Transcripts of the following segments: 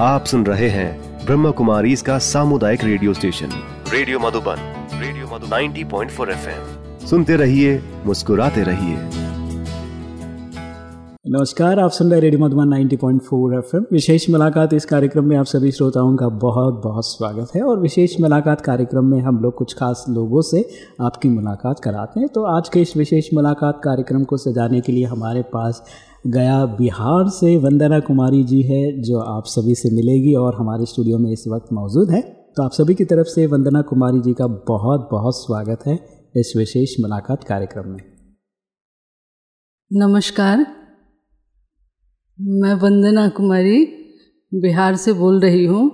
आप सुन रहे हैं ब्रह्म कुमारी इसका सामुदायिक radio station. Radio Madhuban radio Madhuban. 90.4 FM. सुनते रहिए, मुस्कुराते रहिए। नमस्कार, आप सुन रहे रेडियो मधुबन 90.4 एफएम। विशेष मुलाकात इस कार्यक्रम में आप सभी श्रोताओं का बहुत बहुत स्वागत है। और विशेष मुलाकात कार्यक्रम में हम लोग कुछ खास लोगों से आपकी मुलाकात कराते हैं। तो आज के इस विशेष मुलाकात कार्यक्रम को सजाने के लिए हमारे पास गया बिहार से वंदना कुमारी जी है, जो आप सभी से मिलेगी और हमारे स्टूडियो में इस वक्त मौजूद है। तो आप सभी की तरफ़ से वंदना कुमारी जी का बहुत बहुत स्वागत है इस विशेष मुलाकात कार्यक्रम में। नमस्कार। मैं वंदना कुमारी बिहार से बोल रही हूँ।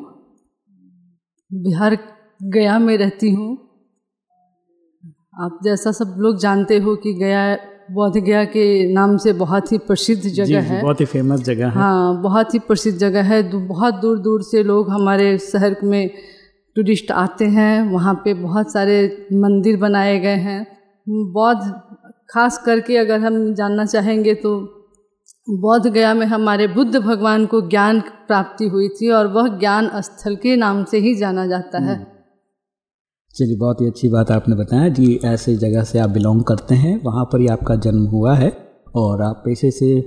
बिहार गया में रहती हूँ। आप जैसा सब लोग जानते हो कि गया बोध गया के नाम से बहुत ही प्रसिद्ध जगह है। बहुत ही फ़ेमस जगह है। हाँ बहुत ही प्रसिद्ध जगह है। बहुत दूर दूर से लोग हमारे शहर में टूरिस्ट आते हैं। वहाँ पे बहुत सारे मंदिर बनाए गए हैं। बौद्ध खास करके अगर हम जानना चाहेंगे तो बौद्ध गया में हमारे बुद्ध भगवान को ज्ञान प्राप्ति हुई थी और वह ज्ञान स्थल के नाम से ही जाना जाता है। हम्म। चलिए, बहुत ही अच्छी बात आपने बताया जी, ऐसे जगह से आप बिलोंग करते हैं, वहाँ पर ही आपका जन्म हुआ है और आप पेशे से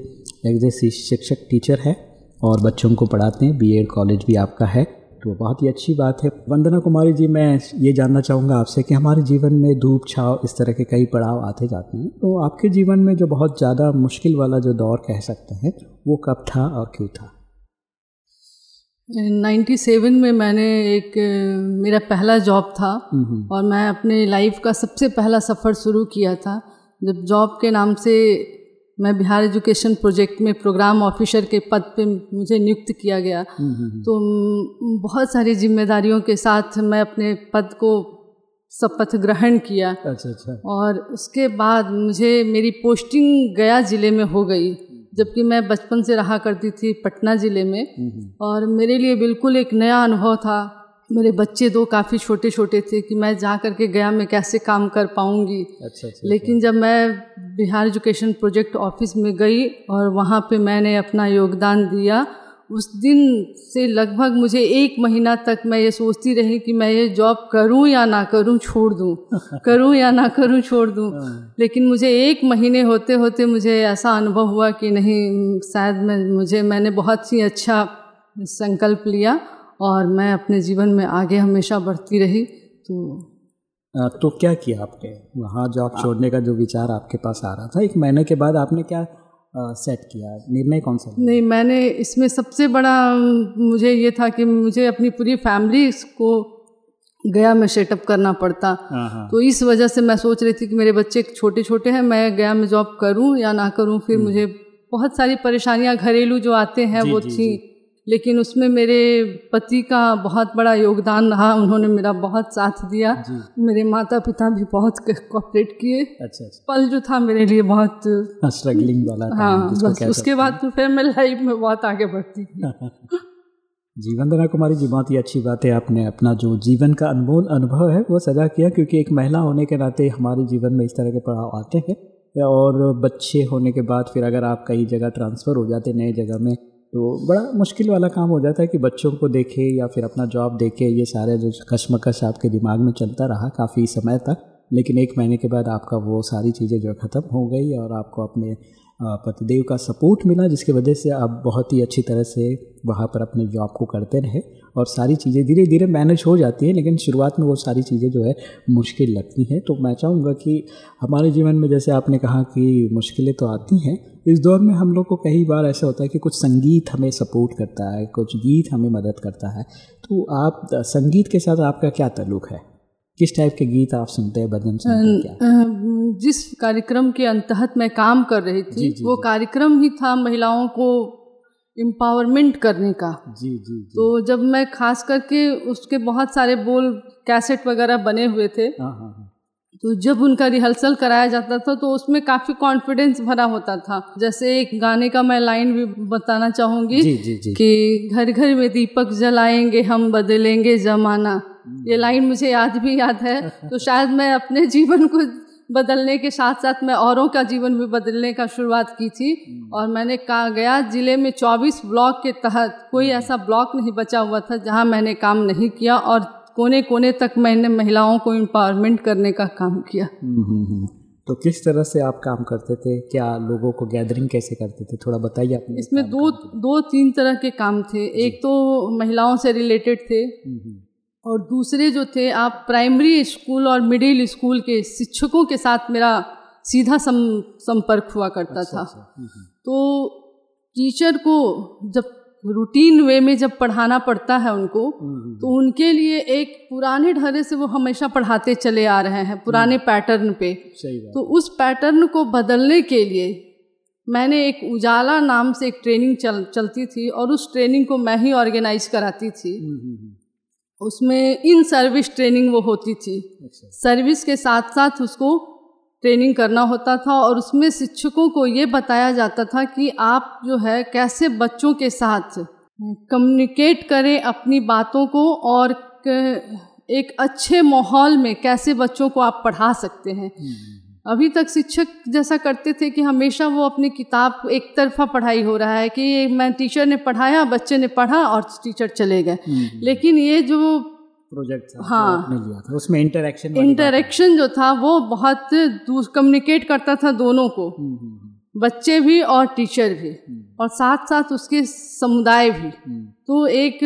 जैसे शिक्षक टीचर है और बच्चों को पढ़ाते हैं बीएड कॉलेज भी आपका है तो बहुत ही अच्छी बात है। वंदना कुमारी जी, मैं ये जानना चाहूँगा आपसे कि हमारे जीवन में धूप, छाव, इस तरह के कई पड़ाव आते जाते हैं तो आपके जीवन में जो बहुत ज़्यादा मुश्किल वाला जो दौर कह सकते हैं, वो कब था और क्यों था? नाइन्टी सेवन में मैंने एक मेरा पहला जॉब था और मैं अपने लाइफ का सबसे पहला सफ़र शुरू किया था। जब जॉब के नाम से मैं बिहार एजुकेशन प्रोजेक्ट में प्रोग्राम ऑफिसर के पद पे मुझे नियुक्त किया गया। तो बहुत सारी जिम्मेदारियों के साथ मैं अपने पद को शपथ ग्रहण किया। अच्छा अच्छा। और उसके बाद मुझे मेरी पोस्टिंग गया ज़िले में हो गई। जबकि मैं बचपन से रहा करती थी पटना ज़िले में। और मेरे लिए बिल्कुल एक नया अनुभव था। मेरे बच्चे दो काफ़ी छोटे छोटे थे कि मैं जा कर के गया मैं कैसे काम कर पाऊँगी। अच्छा, अच्छा, लेकिन अच्छा। जब मैं बिहार एजुकेशन प्रोजेक्ट ऑफ़िस में गई और वहाँ पे मैंने अपना योगदान दिया उस दिन से लगभग मुझे एक महीना तक मैं ये सोचती रही कि मैं ये जॉब करूँ या ना करूँ छोड़ दूँ। करूँ या ना करूँ छोड़ दूँ। हाँ। लेकिन मुझे एक महीने होते होते मुझे ऐसा अनुभव हुआ कि नहीं शायद मैं मुझे मैंने बहुत ही अच्छा संकल्प लिया और मैं अपने जीवन में आगे हमेशा बढ़ती रही तो आ, तो क्या किया आपने? वहाँ जॉब छोड़ने का जो विचार आपके पास आ रहा था एक महीने के बाद आपने क्या सेट किया? निर्णय कौन सा नहीं मैंने इसमें सबसे बड़ा मुझे ये था कि मुझे अपनी पूरी फैमिली को गया में सेटअप करना पड़ता। हाँ, हाँ। तो इस वजह से मैं सोच रही थी कि मेरे बच्चे छोटे छोटे हैं मैं गया में जॉब करूँ या ना करूँ फिर हम्म। मुझे बहुत सारी परेशानियाँ घरेलू जो आते हैं वो थी। लेकिन उसमें मेरे पति का बहुत बड़ा योगदान रहा उन्होंने मेरा बहुत साथ दिया। मेरे माता पिता भी बहुत कोऑपरेट किए। अच्छा, अच्छा। पल जो था मेरे लिए बहुत स्ट्रगलिंग वाला था हाँ बस उसके बाद तो फिर मैं लाइफ में बहुत आगे बढ़ती थी जी वंदना कुमारी जी बहुत ही अच्छी बात है आपने अपना जो जीवन का अनमोल अनुभव है वो सजा किया क्योंकि एक महिला होने के नाते हमारे जीवन में इस तरह के पड़ाव आते हैं। और बच्चे होने के बाद फिर अगर आप कई जगह ट्रांसफ़र हो जाते नए जगह में तो बड़ा मुश्किल वाला काम हो जाता है कि बच्चों को देखे या फिर अपना जॉब देखे। ये सारे जो कशमकश आपके दिमाग में चलता रहा काफ़ी समय तक, लेकिन एक महीने के बाद आपका वो सारी चीज़ें जो ख़त्म हो गई और आपको अपने पतिदेव का सपोर्ट मिला, जिसकी वजह से आप बहुत ही अच्छी तरह से वहाँ पर अपने जॉब को करते रहे। और सारी चीज़ें धीरे धीरे मैनेज हो जाती हैं लेकिन शुरुआत में वो सारी चीज़ें जो है मुश्किल लगती हैं। तो मैं चाहूँगा कि हमारे जीवन में जैसे आपने कहा कि मुश्किलें तो आती हैं इस दौर में हम लोग को कई बार ऐसा होता है कि कुछ संगीत हमें सपोर्ट करता है कुछ गीत हमें मदद करता है। तो आप संगीत के साथ आपका क्या ताल्लुक़ है? किस टाइप के गीत आप सुनते हैं भजन जिस कार्यक्रम के अंतहत मैं काम कर रही थी जी, जी, वो कार्यक्रम ही था महिलाओं को एम्पावरमेंट करने का। जी जी, जी। तो जब मैं खास करके उसके बहुत सारे बोल कैसेट वगैरह बने हुए थे हाँ, हाँ, हाँ। तो जब उनका रिहर्सल कराया जाता था तो उसमें काफ़ी कॉन्फिडेंस भरा होता था। जैसे एक गाने का मैं लाइन भी बताना चाहूँगी कि घर घर में दीपक जलाएँगे हम बदलेंगे जमाना। ये लाइन मुझे याद भी याद है तो शायद मैं अपने जीवन को बदलने के साथ साथ मैं औरों का जीवन भी बदलने का शुरुआत की थी। और मैंने कहा गया ज़िले में 24 ब्लॉक के तहत कोई ऐसा ब्लॉक नहीं बचा हुआ था जहाँ मैंने काम नहीं किया और कोने कोने तक मैंने महिलाओं को एम्पावरमेंट करने का काम किया। तो किस तरह से आप काम करते थे? क्या लोगों को गैदरिंग कैसे करते थे? थोड़ा बताइए आप इसमें दो दो तीन तरह के काम थे। एक तो महिलाओं से रिलेटेड थे। और दूसरे जो थे आप प्राइमरी स्कूल और मिडिल स्कूल के शिक्षकों के साथ मेरा सीधा सम, संपर्क हुआ करता अच्छा, था। अच्छा, तो टीचर को जब रूटीन वे में जब पढ़ाना पड़ता है उनको तो उनके लिए एक पुराने ढरे से वो हमेशा पढ़ाते चले आ रहे हैं पुराने पैटर्न पे। तो उस पैटर्न को बदलने के लिए मैंने एक उजाला नाम से एक ट्रेनिंग चल चलती थी और उस ट्रेनिंग को मैं ही ऑर्गेनाइज कराती थी। उसमें इन सर्विस ट्रेनिंग वो होती थी अच्छा। सर्विस के साथ साथ उसको ट्रेनिंग करना होता था और उसमें शिक्षकों को ये बताया जाता था कि आप जो है कैसे बच्चों के साथ कम्युनिकेट करें अपनी बातों को और एक अच्छे माहौल में कैसे बच्चों को आप पढ़ा सकते हैं हम्म। अभी तक शिक्षक जैसा करते थे कि हमेशा वो अपनी किताब एक तरफा पढ़ाई हो रहा है कि मैं टीचर ने पढ़ाया बच्चे ने पढ़ा और टीचर चले गए। हम्म, हम्म। लेकिन ये जो प्रोजेक्ट था हाँ। आपने लिया था उसमें इंटरेक्शन इंटरेक्शन जो था वो बहुत कम्युनिकेट करता था दोनों को। हम्म, बच्चे भी और टीचर भी। और साथ साथ उसके समुदाय भी। तो एक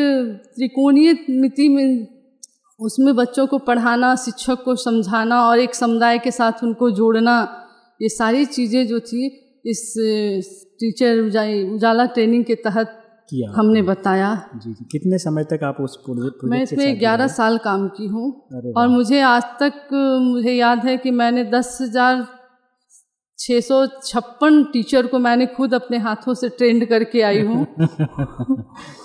त्रिकोणीय मिति में उसमें बच्चों को पढ़ाना शिक्षक को समझाना और एक समुदाय के साथ उनको जोड़ना ये सारी चीज़ें जो थी इस टीचर उजाला ट्रेनिंग के तहत किया हमने बताया। जी जी। कितने समय तक आप उस प्रोजेक्ट मैं इसमें ग्यारह साल काम की हूँ और मुझे आज तक मुझे याद है कि मैंने दस हज़ार छः सौ छप्पन टीचर को मैंने खुद अपने हाथों से ट्रेंड करके आई हूँ।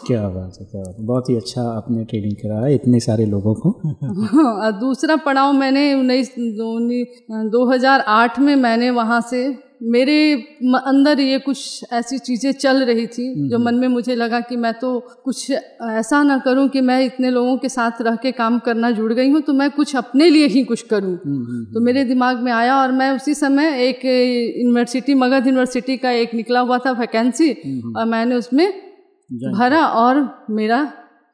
क्या बात है क्या बात है। बहुत ही अच्छा आपने ट्रेनिंग करा है इतने सारे लोगों को। दूसरा पड़ाव मैंने उन्नीस दो हज़ार आठ में मैंने वहाँ से मेरे अंदर ये कुछ ऐसी चीज़ें चल रही थी जो हम्म। मन में मुझे लगा कि मैं तो कुछ ऐसा ना करूँ कि मैं इतने लोगों के साथ रह के काम करना जुड़ गई हूँ तो मैं कुछ अपने लिए ही कुछ करूँ। हम्म, हम्म, तो मेरे दिमाग में आया और मैं उसी समय एक यूनिवर्सिटी मगध यूनिवर्सिटी का एक निकला हुआ था वैकेंसी और मैंने उसमें भरा और मेरा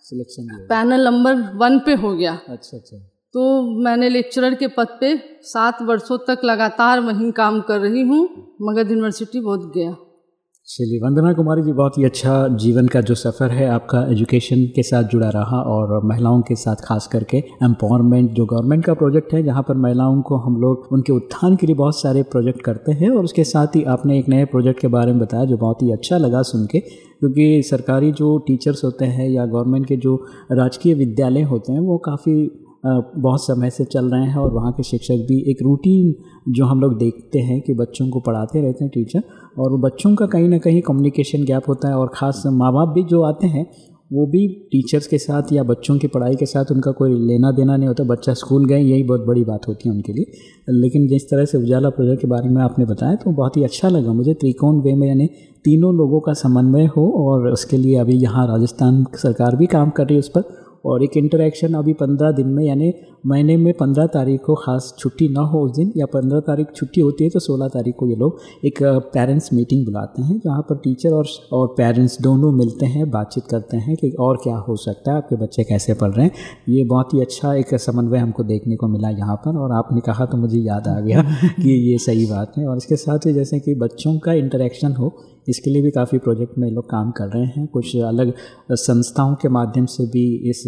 सिलेक्शन पैनल नंबर वन पे हो गया। अच्छा अच्छा। तो मैंने लेक्चरर के पद पे सात वर्षों तक लगातार वहीं काम कर रही हूँ, मगध यूनिवर्सिटी बहुत गया। चलिए, वंदना कुमारी जी, बहुत ही अच्छा जीवन का जो सफ़र है आपका एजुकेशन के साथ जुड़ा रहा और महिलाओं के साथ खास करके एम्पावरमेंट जो गवर्नमेंट का प्रोजेक्ट है, जहाँ पर महिलाओं को हम लोग उनके उत्थान के लिए बहुत सारे प्रोजेक्ट करते हैं और उसके साथ ही आपने एक नए प्रोजेक्ट के बारे में बताया, जो बहुत ही अच्छा लगा सुन के, क्योंकि सरकारी जो टीचर्स होते हैं या गवर्नमेंट के जो राजकीय विद्यालय होते हैं, वो काफ़ी बहुत समय से चल रहे हैं और वहाँ के शिक्षक भी एक रूटीन जो हम लोग देखते हैं कि बच्चों को पढ़ाते रहते हैं टीचर और बच्चों का कहीं ना कहीं कम्युनिकेशन गैप होता है और ख़ास माँ बाप भी जो आते हैं, वो भी टीचर्स के साथ या बच्चों की पढ़ाई के साथ उनका कोई लेना देना नहीं होता। बच्चा स्कूल गए, यही बहुत बड़ी बात होती है उनके लिए। लेकिन जिस तरह से उजाला प्रोजेक्ट के बारे में आपने बताया तो बहुत ही अच्छा लगा मुझे त्रिकोण वे में, यानी तीनों लोगों का समन्वय हो और उसके लिए अभी यहाँ राजस्थान सरकार भी काम कर रही है उस पर। और एक इंटरेक्शन अभी पंद्रह दिन में, यानी महीने में पंद्रह तारीख को ख़ास छुट्टी ना हो उस दिन, या पंद्रह तारीख छुट्टी होती है तो सोलह तारीख को ये लोग एक पेरेंट्स मीटिंग बुलाते हैं, जहाँ पर टीचर और और पेरेंट्स दोनों मिलते हैं, बातचीत करते हैं कि और क्या हो सकता है, आपके बच्चे कैसे पढ़ रहे हैं। ये बहुत ही अच्छा एक समन्वय हमको देखने को मिला यहाँ पर, और आपने कहा तो मुझे याद आ गया कि ये सही बात है। और इसके साथ ही जैसे कि बच्चों का इंटरेक्शन हो इसके लिए भी काफ़ी प्रोजेक्ट में लोग काम कर रहे हैं। कुछ अलग संस्थाओं के माध्यम से भी इस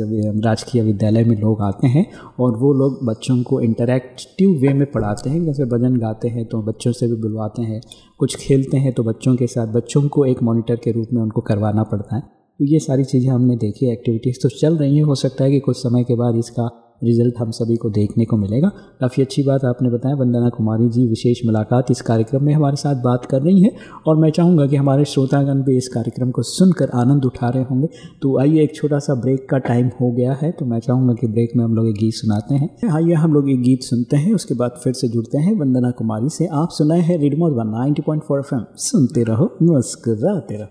राजकीय विद्यालय में लोग आते हैं और वो लोग बच्चों को इंटरेक्टिव वे में पढ़ाते हैं। जैसे भजन गाते हैं तो बच्चों से भी बुलवाते हैं। कुछ खेलते हैं तो बच्चों के साथ बच्चों को एक मॉनिटर के रूप में उनको करवाना पड़ता है। तो ये सारी चीज़ें हमने देखी एक्टिविटीज़ तो चल रही हैं। हो सकता है कि कुछ समय के बाद इसका रिज़ल्ट हम सभी को देखने को मिलेगा। काफ़ी अच्छी बात आपने बताया। वंदना कुमारी जी, विशेष मुलाकात इस कार्यक्रम में हमारे साथ बात कर रही हैं और मैं चाहूँगा कि हमारे श्रोतागण भी इस कार्यक्रम को सुनकर आनंद उठा रहे होंगे। तो आइए एक छोटा सा ब्रेक का टाइम हो गया है तो मैं चाहूँगा कि ब्रेक में हम लोग एक गीत सुनाते हैं। आइए हम लोग एक गीत सुनते हैं, उसके बाद फिर से जुड़ते हैं वंदना कुमारी से। आप सुनाए हैं रेडमोड वन नाइनटी पॉइंट सुनते रहो, मुस्कुराते रहो।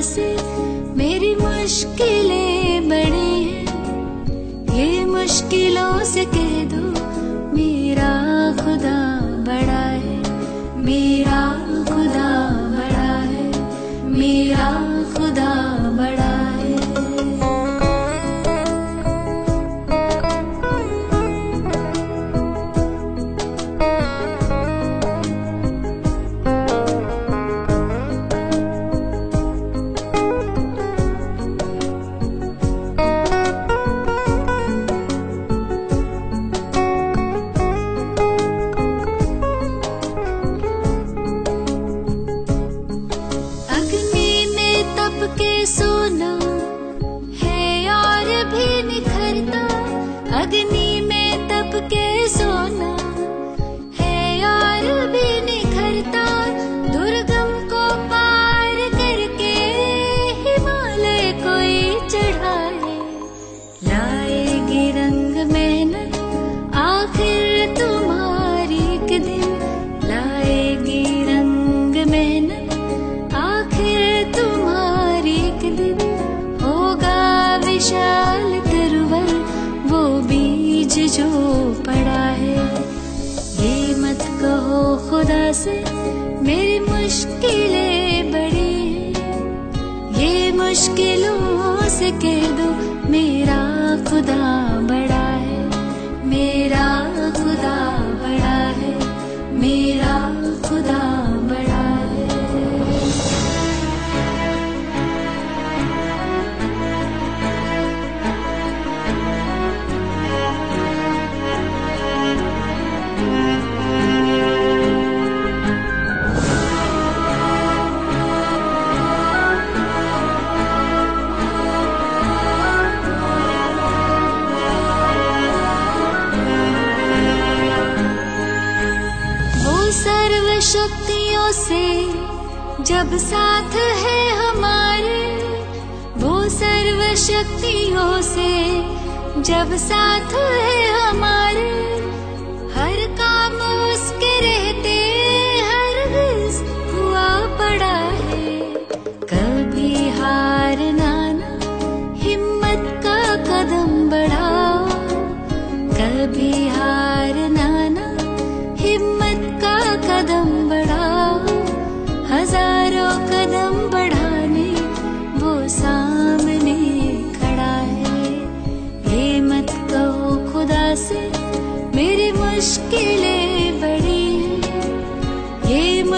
खुदा से मेरी मुश्किलें बड़ी हैं। ये मुश्किलों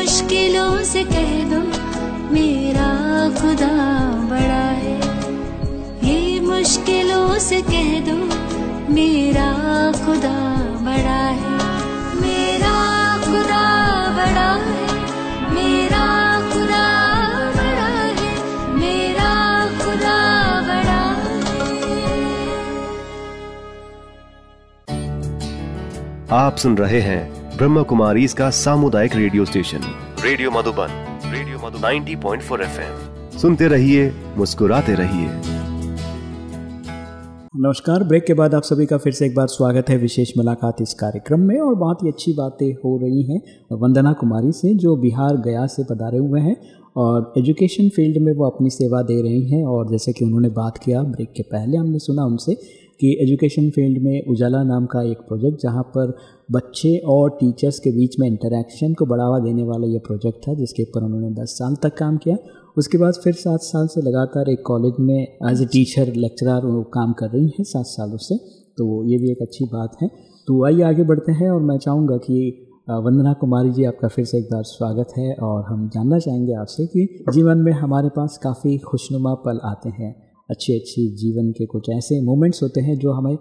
मुश्किलों से कह दो, मेरा खुदा बड़ा है। ये मुश्किलों से कह दो, मेरा खुदा बड़ा है। मेरा खुदा बड़ा है, मेरा खुदा बड़ा है, मेरा खुदा बड़ा आप सुन रहे हैं ब्रह्म कुमारी इसका सामुदायिक radio station. Radio Madhuban radio Madhuban. 90.4 FM. सुनते रहिए मुस्कुराते रहिए। नमस्कार ब्रेक के बाद आप सभी का फिर से एक बार स्वागत है विशेष मुलाकात इस कार्यक्रम में और बहुत ही अच्छी बातें हो रही हैं वंदना कुमारी से जो बिहार गया से पधारे हुए हैं और एजुकेशन फ़ील्ड में वो अपनी सेवा दे रही हैं और जैसे कि उन्होंने बात किया ब्रेक के पहले हमने सुना उनसे कि एजुकेशन फ़ील्ड में उजाला नाम का एक प्रोजेक्ट, जहाँ पर बच्चे और टीचर्स के बीच में इंटरेक्शन को बढ़ावा देने वाला ये प्रोजेक्ट था, जिसके ऊपर उन्होंने दस साल तक काम किया। उसके बाद फिर सात साल से लगातार एक कॉलेज में एज ए टीचर लेक्चरर वो काम कर रही हैं सात सालों से। तो ये भी एक अच्छी बात है। तो आइए आगे बढ़ते हैं और मैं चाहूँगा कि वंदना कुमारी जी आपका फिर से एक बार स्वागत है और हम जानना चाहेंगे आपसे कि जीवन में हमारे पास काफ़ी खुशनुमा पल आते हैं। अच्छी अच्छी जीवन के कुछ ऐसे मोमेंट्स होते हैं जो हमें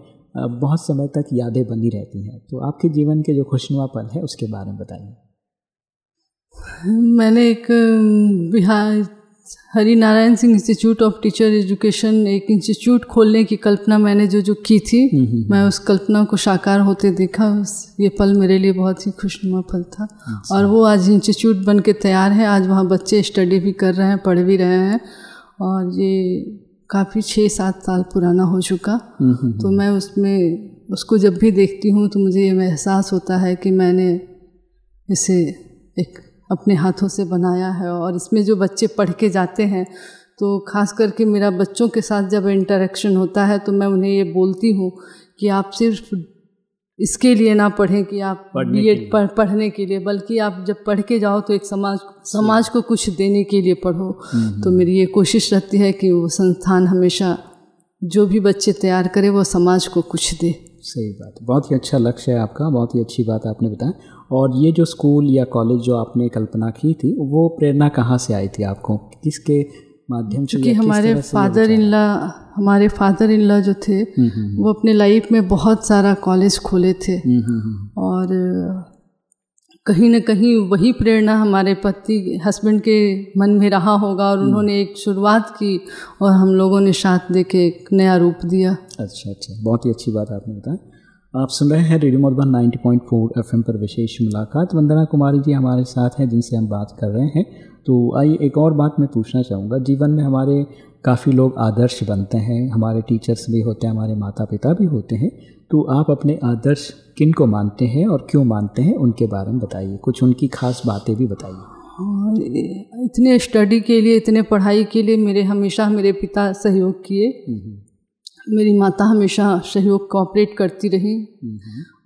बहुत समय तक यादें बनी रहती हैं। तो आपके जीवन के जो खुशनुमा पल है उसके बारे में बताइए। मैंने एक Bihar Hari Narayan Singh institute of teacher education एक इंस्टीट्यूट खोलने की कल्पना मैंने जो जो की थी हम्म, हम्म, मैं उस कल्पना को साकार होते देखा उस ये पल मेरे लिए बहुत ही खुशनुमा पल था। अच्छा। और वो आज इंस्टीट्यूट बन के तैयार है आज वहाँ बच्चे स्टडी भी कर रहे हैं पढ़ भी रहे हैं। और ये काफ़ी छः सात साल पुराना हो चुका। हम्म, तो मैं उसमें उसको जब भी देखती हूँ तो मुझे ये एहसास होता है कि मैंने इसे एक अपने हाथों से बनाया है और इसमें जो बच्चे पढ़ के जाते हैं तो ख़ास करके मेरा बच्चों के साथ जब इंटरेक्शन होता है तो मैं उन्हें ये बोलती हूँ कि आप सिर्फ़ इसके लिए ना पढ़ें कि आप पढ़ने बी एड पढ़ पढ़ने के लिए बल्कि आप जब पढ़ के जाओ तो एक समाज समाज को कुछ देने के लिए पढ़ो। तो मेरी ये कोशिश रहती है कि वो संस्थान हमेशा जो भी बच्चे तैयार करे वो समाज को कुछ दे। सही बात। बहुत ही अच्छा लक्ष्य है आपका बहुत ही अच्छी बात आपने बताया। और ये जो स्कूल या कॉलेज जो आपने कल्पना की थी वो प्रेरणा कहाँ से आई थी आपको? किसके माध्यम से क्योंकि हमारे फादर इन लॉ हमारे फादर इन लॉ जो थे हम्म, हम्म, वो अपने लाइफ में बहुत सारा कॉलेज खोले थे। हम्म, हम्म, हम्म, और कहीं न कहीं वही प्रेरणा हमारे पति हस्बैंड के मन में रहा होगा और उन्होंने एक शुरुआत की और हम लोगों ने साथ दे के एक नया रूप दिया। अच्छा अच्छा। बहुत ही अच्छी बात आपने बताया आप सुन रहे हैं रेडियो मधुबन 90.4 एफएम पर विशेष मुलाकात। वंदना कुमारी जी हमारे साथ हैं जिनसे हम बात कर रहे हैं। तो आइए एक और बात मैं पूछना चाहूँगा। जीवन में हमारे काफ़ी लोग आदर्श बनते हैं हमारे टीचर्स भी होते हैं हमारे माता पिता भी होते हैं। तो आप अपने आदर्श किन को मानते हैं और क्यों मानते हैं उनके बारे में बताइए। कुछ उनकी खास बातें भी बताइए। और इतने स्टडी के लिए इतने पढ़ाई के लिए मेरे हमेशा मेरे पिता सहयोग किए। मेरी माता हमेशा सहयोग कोऑपरेट करती रही।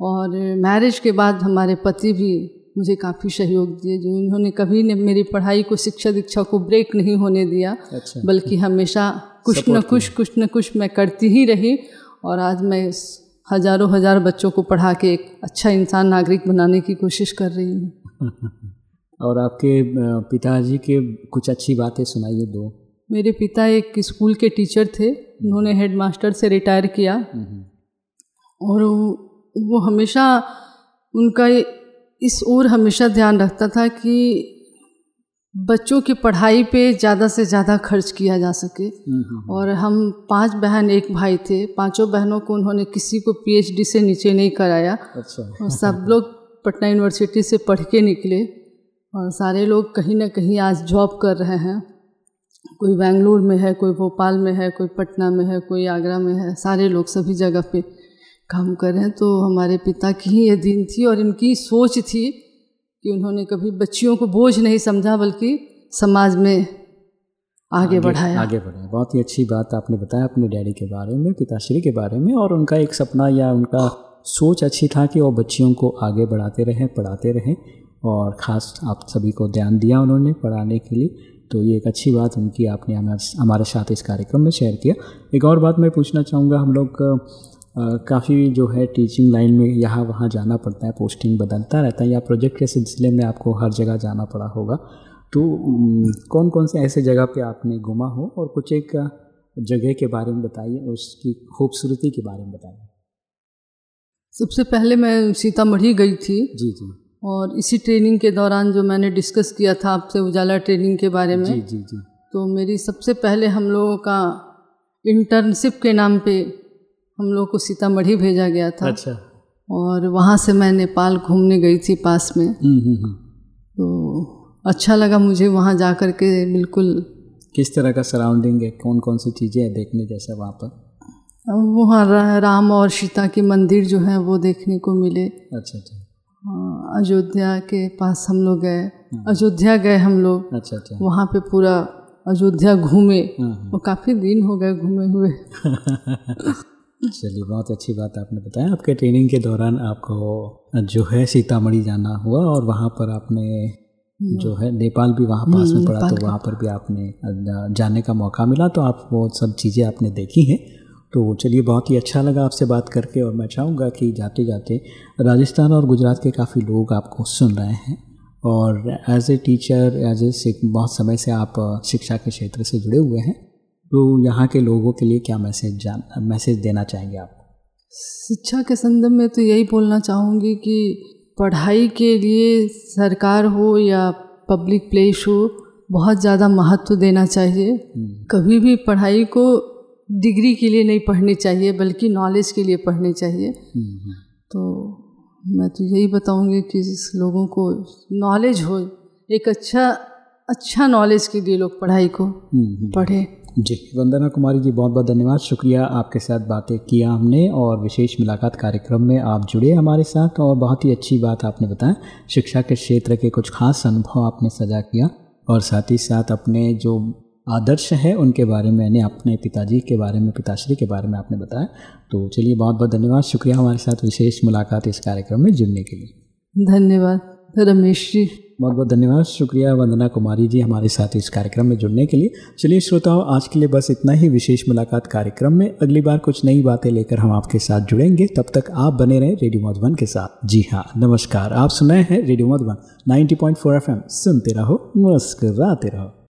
और मैरिज के बाद हमारे पति भी मुझे काफ़ी सहयोग दिए जो इन्होंने कभी ने मेरी पढ़ाई को शिक्षा दीक्षा को ब्रेक नहीं होने दिया अच्छा। बल्कि हमेशा कुछ न कुछ कुछ न कुछ मैं करती ही रही और आज मैं हज़ारों हज़ार बच्चों को पढ़ा के एक अच्छा इंसान नागरिक बनाने की कोशिश कर रही हूँ। और आपके पिताजी के कुछ अच्छी बातें सुनाइए दो। मेरे पिता एक स्कूल के टीचर थे उन्होंने हेडमास्टर से रिटायर किया। और वो, वो हमेशा उनका इस ओर हमेशा ध्यान रखता था कि बच्चों की पढ़ाई पे ज़्यादा से ज़्यादा खर्च किया जा सके। और हम पाँच बहन एक भाई थे। पाँचों बहनों को उन्होंने किसी को पीएचडी से नीचे नहीं कराया। अच्छा। और सब लोग पटना यूनिवर्सिटी से पढ़ के निकले। और सारे लोग कहीं ना कहीं आज जॉब कर रहे हैं। कोई बेंगलुरु में है कोई भोपाल में है कोई पटना में है कोई आगरा में है। सारे लोग सभी जगह पे काम करें तो हमारे पिता की ही ये दिन थी और इनकी सोच थी कि उन्होंने कभी बच्चियों को बोझ नहीं समझा बल्कि समाज में आगे बढ़ाया। आगे बढ़े बहुत ही अच्छी बात आपने बताया अपने डैडी के बारे में पिताश्री के बारे में और उनका एक सपना या उनका सोच अच्छी था कि वो बच्चियों को आगे बढ़ाते रहें पढ़ाते रहें और ख़ास आप सभी को ध्यान दिया उन्होंने पढ़ाने के लिए। तो ये एक अच्छी बात उनकी आपने हमारे साथ इस कार्यक्रम में शेयर किया। एक और बात मैं पूछना चाहूँगा हम लोग काफ़ी जो है टीचिंग लाइन में यहाँ वहाँ जाना पड़ता है पोस्टिंग बदलता रहता है या प्रोजेक्ट के सिलसिले में आपको हर जगह जाना पड़ा होगा। तो कौन कौन से ऐसे जगह पे आपने घूमा हो और कुछ एक जगह के बारे में बताइए उसकी खूबसूरती के बारे में बताइए। सबसे पहले मैं सीतामढ़ी गई थी। जी जी। और इसी ट्रेनिंग के दौरान जो मैंने डिस्कस किया था आपसे उजाला ट्रेनिंग के बारे में जी जी जी। तो मेरी सबसे पहले हम लोगों का इंटर्नशिप के नाम पे हम लोग को सीतामढ़ी भेजा गया था। अच्छा। और वहाँ से मैं नेपाल घूमने गई थी पास में। हम्म हम्म हम्म। तो अच्छा लगा मुझे वहाँ जा कर के बिल्कुल। किस तरह का सराउंडिंग है? कौन कौन सी चीज़ें हैं देखने जैसा वहाँ पर? वहाँ रा- राम और सीता के मंदिर जो हैं वो देखने को मिले। अच्छा अच्छा। अयोध्या के पास हम लोग गए। अयोध्या गए हम लोग। अच्छा अच्छा। वहाँ पे पूरा अयोध्या घूमे। हाँ, वो काफ़ी दिन हो गए घूमे हुए। चलिए बहुत अच्छी बात आपने बताया। आपके ट्रेनिंग के दौरान आपको जो है सीतामढ़ी जाना हुआ और वहाँ पर आपने जो है नेपाल भी वहाँ पास में पड़ा तो वहाँ पर भी आपने जाने का मौका मिला तो आप वो सब चीज़ें आपने देखी हैं। तो चलिए बहुत ही अच्छा लगा आपसे बात करके और मैं चाहूँगा कि जाते जाते राजस्थान और गुजरात के काफ़ी लोग आपको सुन रहे हैं और as a teacher as a बहुत समय से आप शिक्षा के क्षेत्र से जुड़े हुए हैं। तो यहाँ के लोगों के लिए क्या मैसेज जान मैसेज देना चाहेंगे आप? शिक्षा के संदर्भ में तो यही बोलना चाहूँगी कि पढ़ाई के लिए सरकार हो या पब्लिक प्लेस हो बहुत ज़्यादा महत्व देना चाहिए। हम्म। कभी भी पढ़ाई को डिग्री के लिए नहीं पढ़नी चाहिए बल्कि नॉलेज के लिए पढ़नी चाहिए। हम्म, तो मैं तो यही बताऊँगी कि लोगों को नॉलेज हो एक अच्छा अच्छा नॉलेज के लिए लोग पढ़ाई को हम्म, पढ़े। जी, वंदना कुमारी जी, बहुत बहुत धन्यवाद। शुक्रिया आपके साथ बातें किया हमने और विशेष मुलाकात कार्यक्रम में आप जुड़े हमारे साथ और बहुत ही अच्छी बात आपने बताया। शिक्षा के क्षेत्र के कुछ खास अनुभव आपने सजा किया और साथ ही साथ अपने जो आदर्श है, उनके बारे में, यानी अपने पिताजी के बारे में, पिताश्री के बारे में आपने बताया। तो चलिए, बहुत बहुत धन्यवाद। शुक्रिया हमारे साथ विशेष मुलाकात इस कार्यक्रम में जुड़ने के लिए। धन्यवाद। रमेश जी। बहुत बहुत धन्यवाद। शुक्रिया वंदना कुमारी जी हमारे साथ इस कार्यक्रम में जुड़ने के लिए। चलिए श्रोताओं, आज के लिए बस इतना ही। विशेष मुलाकात कार्यक्रम में। अगली बार कुछ नई बातें लेकर हम आपके साथ जुड़ेंगे। तब तक आप बने रहें रेडियो मधुबन के साथ। जी हाँ नमस्कार। आप सुनाए हैं रेडियो मधुबन 90.4 एफएम सुनते रहो, मुस्कराते रहो।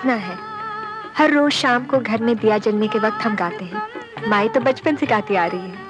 प्रार्थना है। हर रोज शाम को घर में दिया जलने के वक्त हम गाते हैं। माई तो बचपन से गाती आ रही है।